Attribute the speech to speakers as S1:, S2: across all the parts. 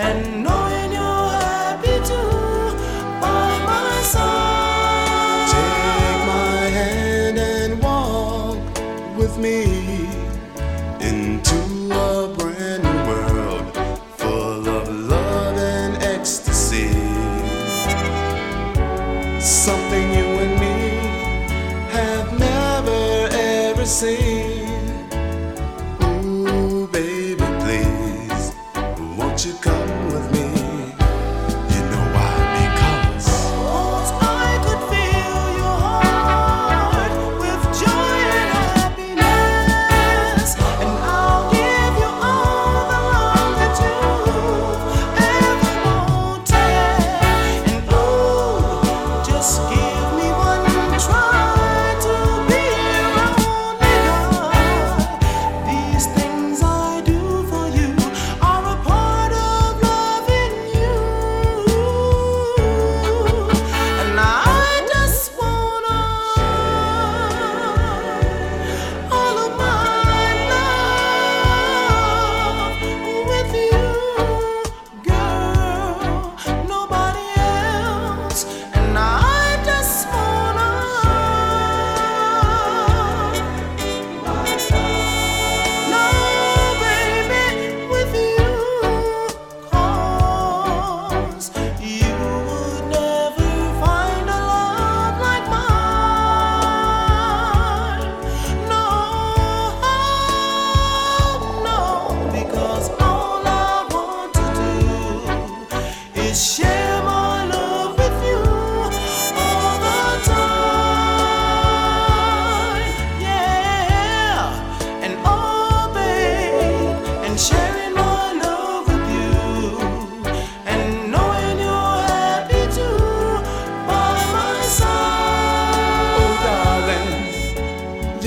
S1: and knowing you're happy too by my side.
S2: Take my hand and walk with me into a brand new world full of love and ecstasy. Something you and me have never ever seen.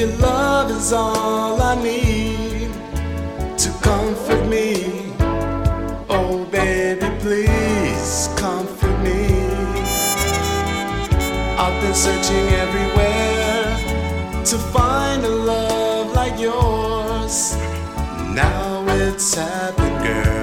S2: Your love is all I need to comfort me. Oh, baby, please comfort me. I've been searching everywhere to find a love like yours. Now it's happening.